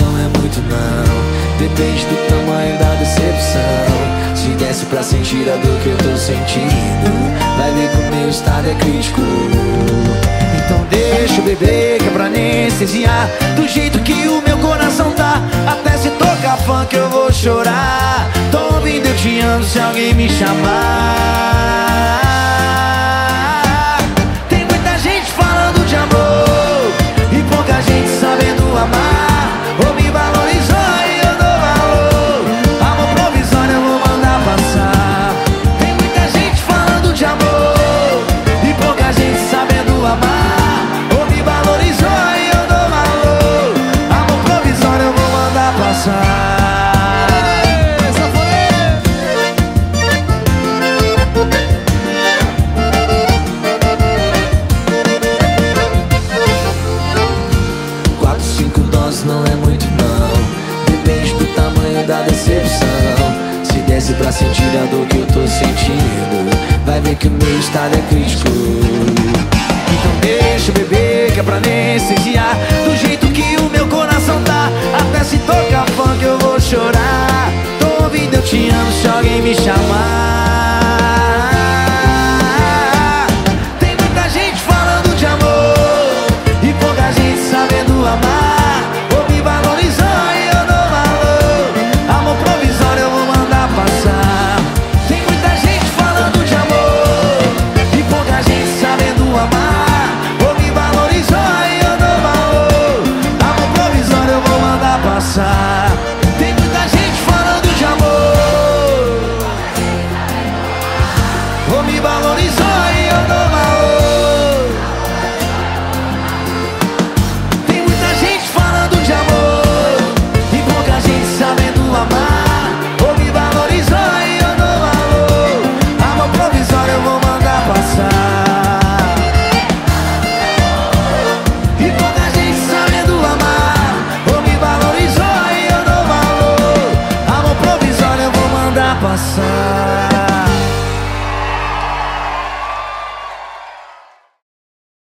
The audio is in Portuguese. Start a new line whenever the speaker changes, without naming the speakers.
não é muito não. Depende do tamanho da decepção. Se desce pra sentir a dor que eu tô sentindo Vai ver que o meu estado é crítico. Então deixa eu beber que é pra anestesiar. Do jeito que o meu coração tá Até se tocar funk eu vou chorar. Tô ouvindo eu te amo se alguém me chamar não é muito não. Depende do tamanho da decepção. Se desce pra sentir a dor que eu tô sentindo Vai ver que o meu estado é crítico. Então deixa eu beber que é pra anestesiar